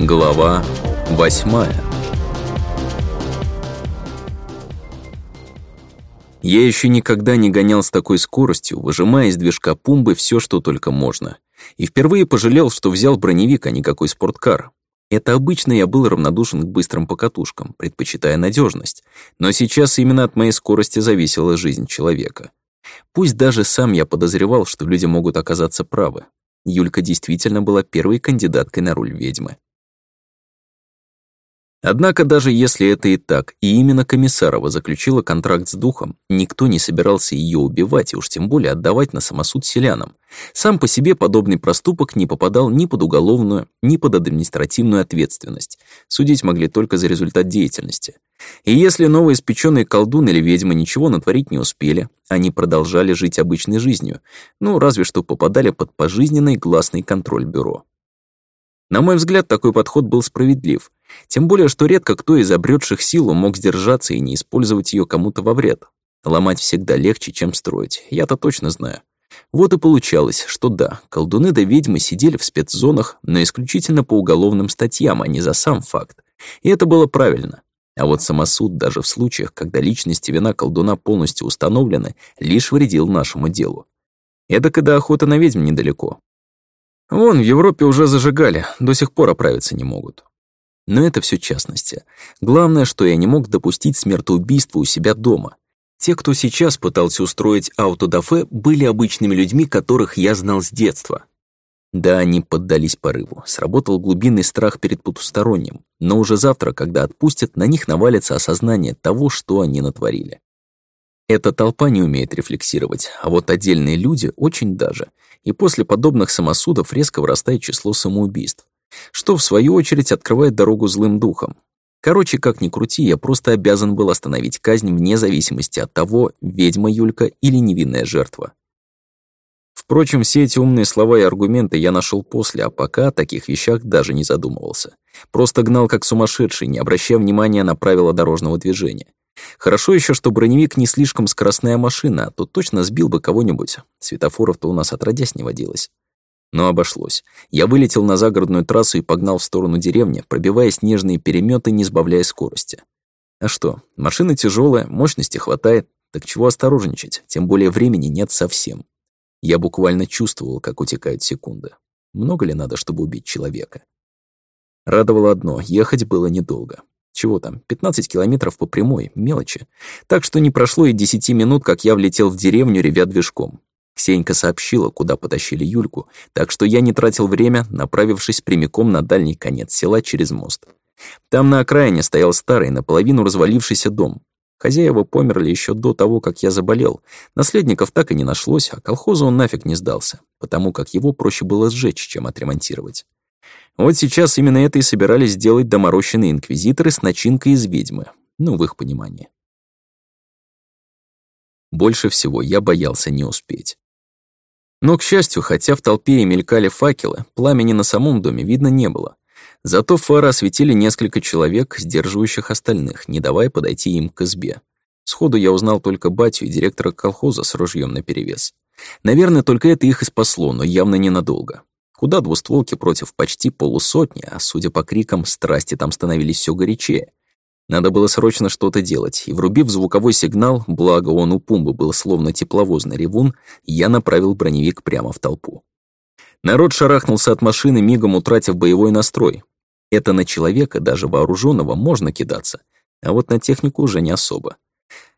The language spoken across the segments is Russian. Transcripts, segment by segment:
Глава 8 Я еще никогда не гонял с такой скоростью, выжимая из движка пумбы все, что только можно. И впервые пожалел, что взял броневик, а не какой спорткар. Это обычно я был равнодушен к быстрым покатушкам, предпочитая надежность, но сейчас именно от моей скорости зависела жизнь человека. Пусть даже сам я подозревал, что люди могут оказаться правы. Юлька действительно была первой кандидаткой на руль ведьмы. Однако даже если это и так, и именно Комиссарова заключила контракт с духом, никто не собирался ее убивать и уж тем более отдавать на самосуд селянам. Сам по себе подобный проступок не попадал ни под уголовную, ни под административную ответственность. Судить могли только за результат деятельности. И если новоиспеченные колдун или ведьма ничего натворить не успели, они продолжали жить обычной жизнью, ну разве что попадали под пожизненный гласный контроль бюро. На мой взгляд, такой подход был справедлив. Тем более, что редко кто из обретших силу мог сдержаться и не использовать ее кому-то во вред. Ломать всегда легче, чем строить, я-то точно знаю. Вот и получалось, что да, колдуны да ведьмы сидели в спецзонах, но исключительно по уголовным статьям, а не за сам факт. И это было правильно. А вот самосуд даже в случаях, когда личность и вина колдуна полностью установлены, лишь вредил нашему делу. Это когда охота на ведьм недалеко. Вон, в Европе уже зажигали, до сих пор оправиться не могут. Но это все частности. Главное, что я не мог допустить смертоубийства у себя дома. Те, кто сейчас пытался устроить аутодафе, были обычными людьми, которых я знал с детства. Да, они поддались порыву. Сработал глубинный страх перед потусторонним. Но уже завтра, когда отпустят, на них навалится осознание того, что они натворили. Эта толпа не умеет рефлексировать, а вот отдельные люди очень даже. И после подобных самосудов резко вырастает число самоубийств, что, в свою очередь, открывает дорогу злым духам. Короче, как ни крути, я просто обязан был остановить казнь вне зависимости от того, ведьма Юлька или невинная жертва. Впрочем, все эти умные слова и аргументы я нашел после, а пока о таких вещах даже не задумывался. Просто гнал как сумасшедший, не обращая внимания на правила дорожного движения. Хорошо еще, что броневик не слишком скоростная машина, а то точно сбил бы кого-нибудь. Светофоров-то у нас отродясь не водилось. Но обошлось. Я вылетел на загородную трассу и погнал в сторону деревни, пробивая снежные переметы, не сбавляя скорости. А что, машина тяжелая, мощности хватает, так чего осторожничать, тем более времени нет совсем. Я буквально чувствовал, как утекают секунды. Много ли надо, чтобы убить человека? Радовало одно, ехать было недолго. Чего там, 15 километров по прямой, мелочи. Так что не прошло и 10 минут, как я влетел в деревню, ревя движком. Ксенька сообщила, куда потащили Юльку, так что я не тратил время, направившись прямиком на дальний конец села через мост. Там на окраине стоял старый, наполовину развалившийся дом. Хозяева померли еще до того, как я заболел. Наследников так и не нашлось, а колхозу он нафиг не сдался, потому как его проще было сжечь, чем отремонтировать. Вот сейчас именно это и собирались сделать доморощенные инквизиторы с начинкой из ведьмы, ну, в их понимании. Больше всего я боялся не успеть. Но, к счастью, хотя в толпе и мелькали факелы, пламени на самом доме видно не было. Зато фары осветили несколько человек, сдерживающих остальных, не давая подойти им к избе. Сходу я узнал только батю и директора колхоза с ружьем наперевес. Наверное, только это их и спасло, но явно ненадолго. Куда двустволки против почти полусотни, а судя по крикам, страсти там становились все горячее. Надо было срочно что-то делать, и врубив звуковой сигнал, благо он у Пумбы был словно тепловозный ревун, я направил броневик прямо в толпу. Народ шарахнулся от машины, мигом утратив боевой настрой. Это на человека, даже вооруженного, можно кидаться, а вот на технику уже не особо.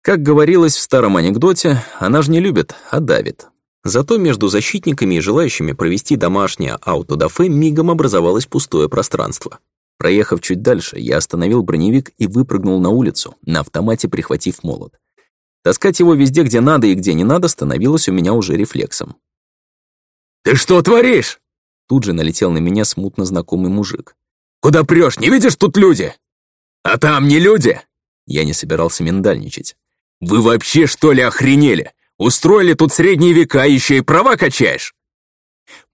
Как говорилось в старом анекдоте, она же не любит, а давит. Зато между защитниками и желающими провести домашнее аутодафе мигом образовалось пустое пространство. Проехав чуть дальше, я остановил броневик и выпрыгнул на улицу, на автомате прихватив молот. Таскать его везде, где надо и где не надо, становилось у меня уже рефлексом. «Ты что творишь?» Тут же налетел на меня смутно знакомый мужик. «Куда прешь? Не видишь, тут люди!» «А там не люди!» Я не собирался миндальничать. «Вы вообще, что ли, охренели? Устроили тут средние века, еще и права качаешь!»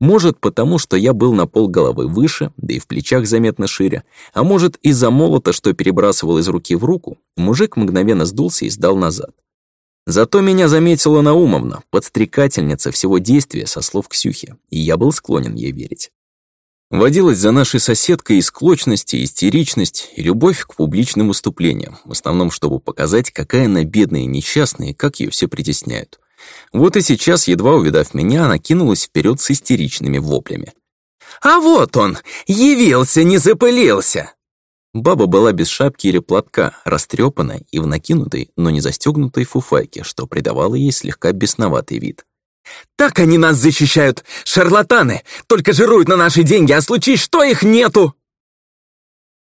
Может, потому что я был на пол головы выше, да и в плечах заметно шире, а может, из-за молота, что перебрасывал из руки в руку, мужик мгновенно сдулся и сдал назад. Зато меня заметила Наумовна, подстрекательница всего действия со слов Ксюхи, и я был склонен ей верить. Водилась за нашей соседкой из клочности, истеричность и любовь к публичным выступлениям, в основном, чтобы показать, какая она бедная и несчастная, и как ее все притесняют. Вот и сейчас, едва увидав меня, она кинулась вперед с истеричными воплями. «А вот он! Явился, не запылился!» Баба была без шапки или платка, растрепанная и в накинутой, но не застегнутой фуфайке, что придавало ей слегка бесноватый вид. Так они нас защищают, шарлатаны, только жируют на наши деньги, а случись, что их нету!»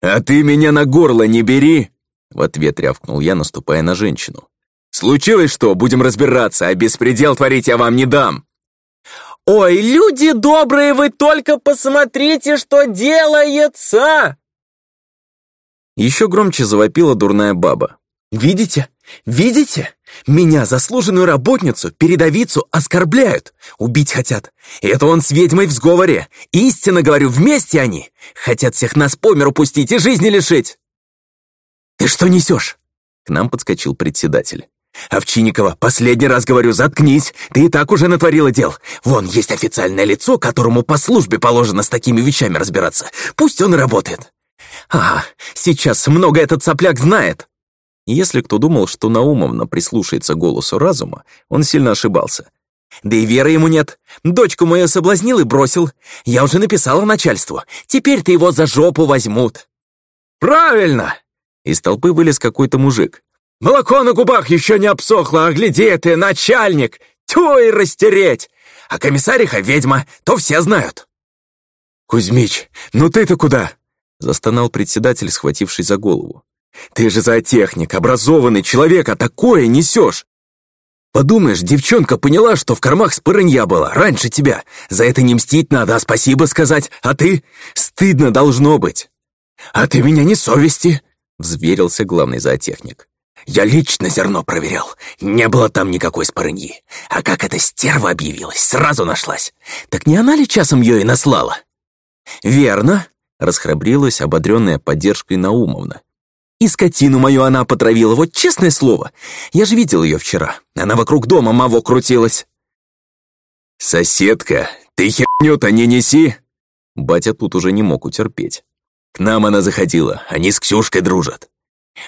«А ты меня на горло не бери!» В ответ рявкнул я, наступая на женщину. «Случилось что, будем разбираться, а беспредел творить я вам не дам!» «Ой, люди добрые, вы только посмотрите, что делается!» Еще громче завопила дурная баба. «Видите? Видите? Меня, заслуженную работницу, передовицу, оскорбляют, убить хотят. И это он с ведьмой в сговоре. Истинно говорю, вместе они. Хотят всех нас по миру пустить и жизни лишить. Ты что несешь? К нам подскочил председатель. «Овчинникова, последний раз говорю, заткнись! Ты и так уже натворила дел! Вон есть официальное лицо, которому по службе положено с такими вещами разбираться. Пусть он и работает!» «Ага, сейчас много этот сопляк знает!» Если кто думал, что Наумовна прислушается голосу разума, он сильно ошибался. «Да и веры ему нет. Дочку мою соблазнил и бросил. Я уже написала начальству. Теперь-то его за жопу возьмут». «Правильно!» Из толпы вылез какой-то мужик. «Молоко на губах еще не обсохло, а гляди ты, начальник! Тьфу и растереть! А комиссариха ведьма, то все знают!» «Кузьмич, ну ты-то куда?» Застонал председатель, схвативший за голову. Ты же зоотехник, образованный человек, а такое несешь! Подумаешь, девчонка поняла, что в кормах спырынья была, раньше тебя. За это не мстить надо, а спасибо сказать. А ты? Стыдно должно быть. А ты меня не совести, взверился главный зоотехник. Я лично зерно проверял. Не было там никакой спорыньи. А как эта стерва объявилась, сразу нашлась. Так не она ли часом ее и наслала? Верно, расхрабрилась ободренная поддержкой Наумовна. И скотину мою она потравила, вот честное слово. Я же видел ее вчера. Она вокруг дома маво крутилась. «Соседка, ты херню-то не неси!» Батя тут уже не мог утерпеть. «К нам она заходила, они с Ксюшкой дружат».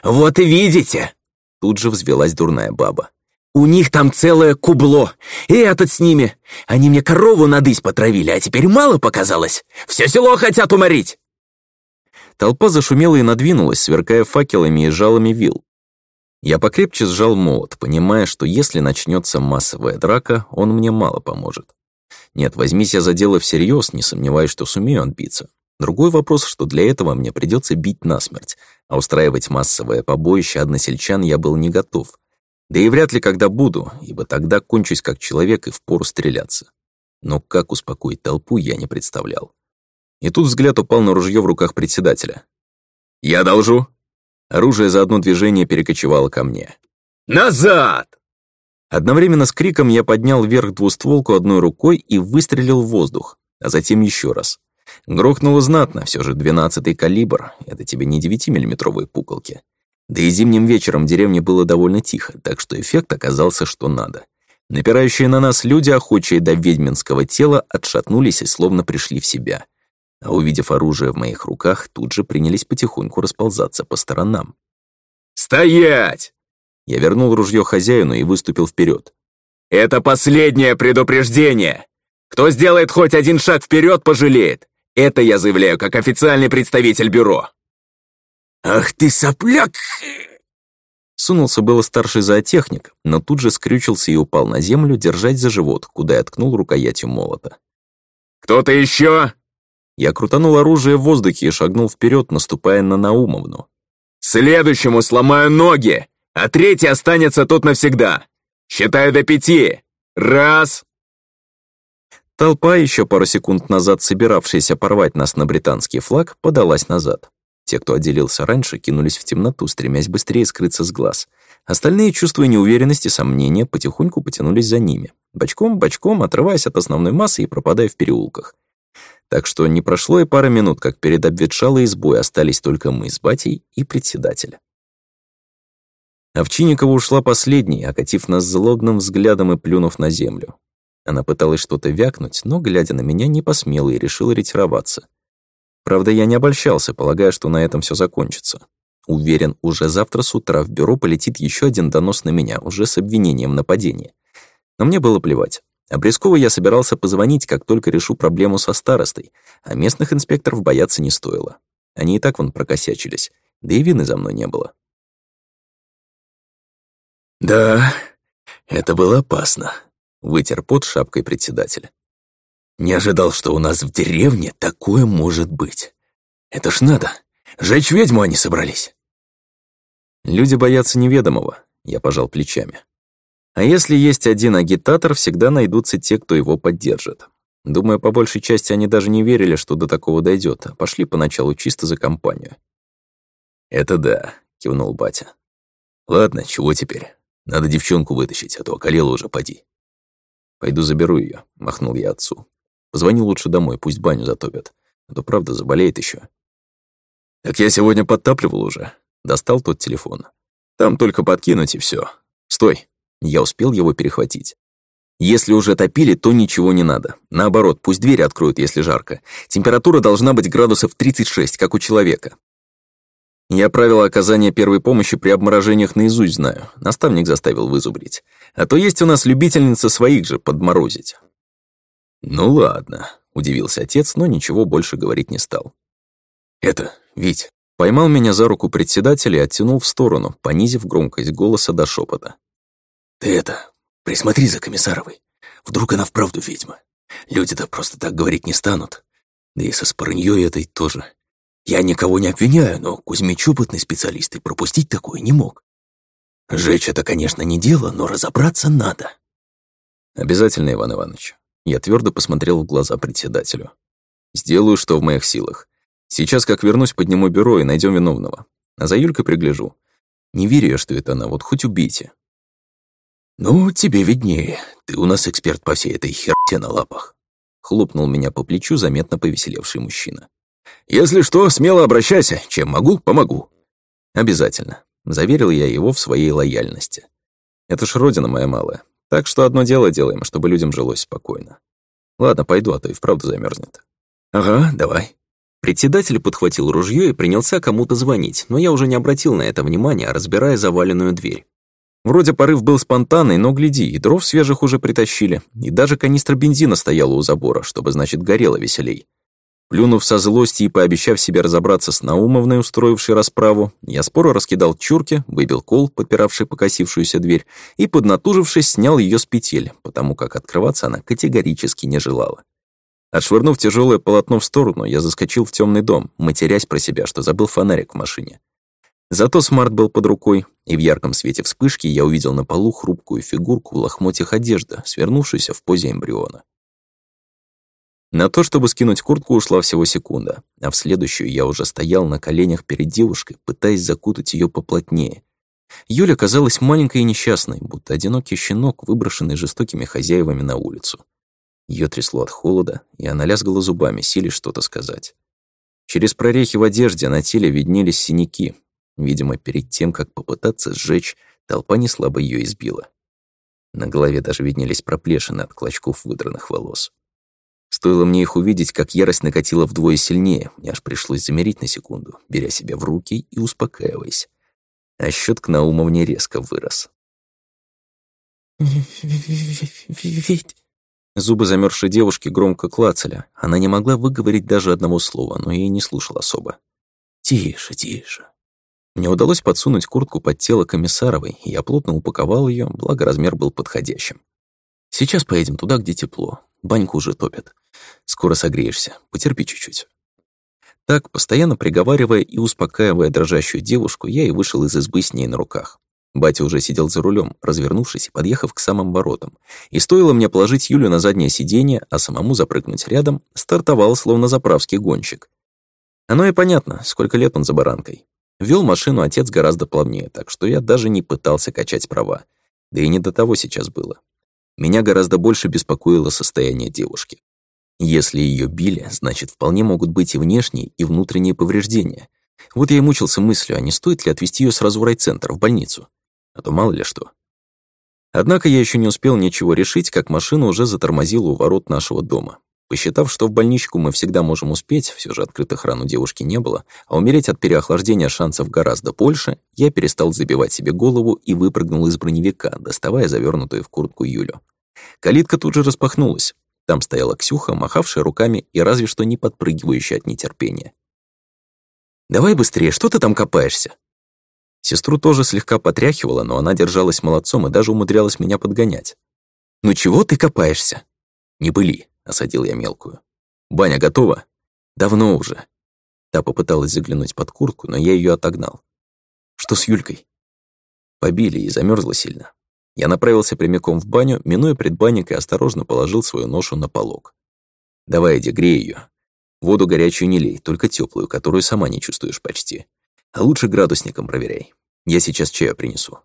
«Вот и видите!» Тут же взвелась дурная баба. «У них там целое кубло, и этот с ними. Они мне корову на дысь потравили, а теперь мало показалось. Все село хотят уморить!» Толпа зашумела и надвинулась, сверкая факелами и жалами вил. Я покрепче сжал молот, понимая, что если начнется массовая драка, он мне мало поможет. Нет, возьмись я за дело всерьез, не сомневаюсь, что сумею отбиться. Другой вопрос, что для этого мне придется бить насмерть, а устраивать массовое побоище односельчан я был не готов. Да и вряд ли когда буду, ибо тогда кончусь как человек и впору стреляться. Но как успокоить толпу, я не представлял. И тут взгляд упал на ружье в руках председателя. «Я должу!» Оружие за одно движение перекочевало ко мне. «Назад!» Одновременно с криком я поднял вверх двустволку одной рукой и выстрелил в воздух, а затем еще раз. Грохнуло знатно, все же двенадцатый калибр, это тебе не девятимиллиметровые пуколки. Да и зимним вечером в деревне было довольно тихо, так что эффект оказался что надо. Напирающие на нас люди, охочие до ведьминского тела, отшатнулись и словно пришли в себя а увидев оружие в моих руках, тут же принялись потихоньку расползаться по сторонам. «Стоять!» Я вернул ружье хозяину и выступил вперед. «Это последнее предупреждение! Кто сделает хоть один шаг вперед, пожалеет! Это я заявляю как официальный представитель бюро!» «Ах ты сопляк!» Сунулся было старший зоотехник, но тут же скрючился и упал на землю, держать за живот, куда я ткнул рукоятью молота. «Кто-то еще?» Я крутанул оружие в воздухе и шагнул вперед, наступая на Наумовну. «Следующему сломаю ноги, а третий останется тут навсегда. Считаю до пяти. Раз!» Толпа, еще пару секунд назад собиравшаяся порвать нас на британский флаг, подалась назад. Те, кто отделился раньше, кинулись в темноту, стремясь быстрее скрыться с глаз. Остальные, чувствуя неуверенность и сомнения, потихоньку потянулись за ними. Бочком-бочком, отрываясь от основной массы и пропадая в переулках. Так что не прошло и пары минут, как перед обветшалой избой остались только мы с батей и председателя. Овчинникова ушла последней, окатив нас злобным взглядом и плюнув на землю. Она пыталась что-то вякнуть, но, глядя на меня, не посмела и решила ретироваться. Правда, я не обольщался, полагая, что на этом все закончится. Уверен, уже завтра с утра в бюро полетит еще один донос на меня, уже с обвинением нападения. Но мне было плевать. А Прескову я собирался позвонить, как только решу проблему со старостой, а местных инспекторов бояться не стоило. Они и так вон прокосячились, да и вины за мной не было. «Да, это было опасно», — вытер под шапкой председатель. «Не ожидал, что у нас в деревне такое может быть. Это ж надо, жечь ведьму они собрались». «Люди боятся неведомого», — я пожал плечами. А если есть один агитатор, всегда найдутся те, кто его поддержит. Думаю, по большей части они даже не верили, что до такого дойдет, а пошли поначалу чисто за компанию. «Это да», — кивнул батя. «Ладно, чего теперь? Надо девчонку вытащить, а то околела уже, поди». «Пойду заберу ее, махнул я отцу. «Позвони лучше домой, пусть баню затопят, а то правда заболеет еще. «Так я сегодня подтапливал уже». Достал тот телефон. «Там только подкинуть и все. Стой!» Я успел его перехватить. Если уже топили, то ничего не надо. Наоборот, пусть двери откроют, если жарко. Температура должна быть градусов 36, как у человека. Я правила оказания первой помощи при обморожениях наизусть знаю. Наставник заставил вызубрить. А то есть у нас любительница своих же подморозить. Ну ладно, удивился отец, но ничего больше говорить не стал. Это, Вить, поймал меня за руку председателя и оттянул в сторону, понизив громкость голоса до шепота. Ты это, присмотри за Комиссаровой. Вдруг она вправду ведьма. Люди-то просто так говорить не станут. Да и со спорыньей этой тоже. Я никого не обвиняю, но Кузьмич опытный специалист и пропустить такое не мог. Жечь это, конечно, не дело, но разобраться надо. Обязательно, Иван Иванович. Я твердо посмотрел в глаза председателю. Сделаю, что в моих силах. Сейчас, как вернусь, подниму бюро и найдем виновного. А за Юлькой пригляжу. Не верю я, что это она, вот хоть убейте. «Ну, тебе виднее. Ты у нас эксперт по всей этой херте на лапах». Хлопнул меня по плечу заметно повеселевший мужчина. «Если что, смело обращайся. Чем могу, помогу». «Обязательно», — заверил я его в своей лояльности. «Это ж родина моя малая. Так что одно дело делаем, а чтобы людям жилось спокойно. Ладно, пойду, а то и вправду замерзнет. «Ага, давай». Председатель подхватил ружье и принялся кому-то звонить, но я уже не обратил на это внимания, разбирая заваленную дверь. Вроде порыв был спонтанный, но гляди, и дров свежих уже притащили, и даже канистра бензина стояла у забора, чтобы, значит, горело веселей. Плюнув со злости и пообещав себе разобраться с Наумовной, устроившей расправу, я споро раскидал чурки, выбил кол, подпиравший покосившуюся дверь, и, поднатужившись, снял ее с петель, потому как открываться она категорически не желала. Отшвырнув тяжелое полотно в сторону, я заскочил в темный дом, матерясь про себя, что забыл фонарик в машине. Зато смарт был под рукой, и в ярком свете вспышки я увидел на полу хрупкую фигурку в лохмотьях одежды, свернувшуюся в позе эмбриона. На то, чтобы скинуть куртку, ушла всего секунда, а в следующую я уже стоял на коленях перед девушкой, пытаясь закутать ее поплотнее. Юля казалась маленькой и несчастной, будто одинокий щенок, выброшенный жестокими хозяевами на улицу. Ее трясло от холода, и она лязгала зубами, силе что-то сказать. Через прорехи в одежде на теле виднелись синяки, Видимо, перед тем, как попытаться сжечь, толпа неслабо её избила. На голове даже виднелись проплешины от клочков выдранных волос. Стоило мне их увидеть, как ярость накатила вдвое сильнее, мне аж пришлось замерить на секунду, беря себя в руки и успокаиваясь. А счет к Наумовне резко вырос. «Ведь...» Зубы замерзшей девушки громко клацали. Она не могла выговорить даже одного слова, но я не слушал особо. «Тише, тише. Мне удалось подсунуть куртку под тело Комиссаровой, и я плотно упаковал ее, благо размер был подходящим. Сейчас поедем туда, где тепло. Баньку уже топят. Скоро согреешься. Потерпи чуть-чуть. Так, постоянно приговаривая и успокаивая дрожащую девушку, я и вышел из избы с ней на руках. Батя уже сидел за рулем, развернувшись и подъехав к самым воротам. И стоило мне положить Юлю на заднее сиденье, а самому запрыгнуть рядом, стартовал словно заправский гонщик. Оно и понятно, сколько лет он за баранкой. Вел машину отец гораздо плавнее, так что я даже не пытался качать права. Да и не до того сейчас было. Меня гораздо больше беспокоило состояние девушки. Если ее били, значит, вполне могут быть и внешние, и внутренние повреждения. Вот я и мучился мыслью, а не стоит ли отвезти ее сразу в райцентр, в больницу? А то мало ли что. Однако я еще не успел ничего решить, как машина уже затормозила у ворот нашего дома. Посчитав, что в больничку мы всегда можем успеть, все же открытых ран у девушки не было, а умереть от переохлаждения шансов гораздо больше, я перестал забивать себе голову и выпрыгнул из броневика, доставая завернутую в куртку Юлю. Калитка тут же распахнулась. Там стояла Ксюха, махавшая руками и разве что не подпрыгивающая от нетерпения. «Давай быстрее, что ты там копаешься?» Сестру тоже слегка потряхивала, но она держалась молодцом и даже умудрялась меня подгонять. «Ну чего ты копаешься?» «Не были», Осадил я мелкую. «Баня готова?» «Давно уже». Та попыталась заглянуть под куртку, но я ее отогнал. «Что с Юлькой?» Побили и замерзла сильно. Я направился прямиком в баню, минуя предбанник и осторожно положил свою ношу на полог. «Давай, иди, грей ее. Воду горячую не лей, только теплую, которую сама не чувствуешь почти. А лучше градусником проверяй. Я сейчас чаю принесу».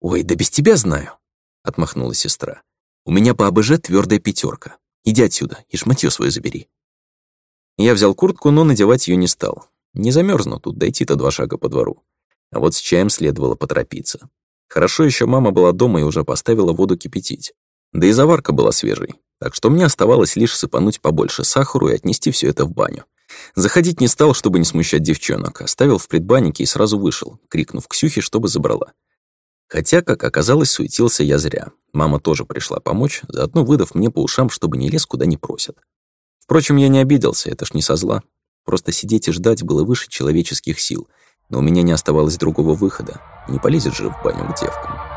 «Ой, да без тебя знаю!» — отмахнулась сестра. «У меня по АБЖ твердая пятерка. Иди отсюда и шматьё свое забери». Я взял куртку, но надевать ее не стал. Не замерзну тут, дойти-то два шага по двору. А вот с чаем следовало поторопиться. Хорошо еще мама была дома и уже поставила воду кипятить. Да и заварка была свежей, так что мне оставалось лишь сыпануть побольше сахару и отнести все это в баню. Заходить не стал, чтобы не смущать девчонок, оставил в предбаннике и сразу вышел, крикнув Ксюхе, чтобы забрала. Хотя, как оказалось, суетился я зря. Мама тоже пришла помочь, заодно выдав мне по ушам, чтобы не лез куда не просят. Впрочем, я не обиделся, это ж не со зла. Просто сидеть и ждать было выше человеческих сил, но у меня не оставалось другого выхода. Не полезет же в баню к девкам.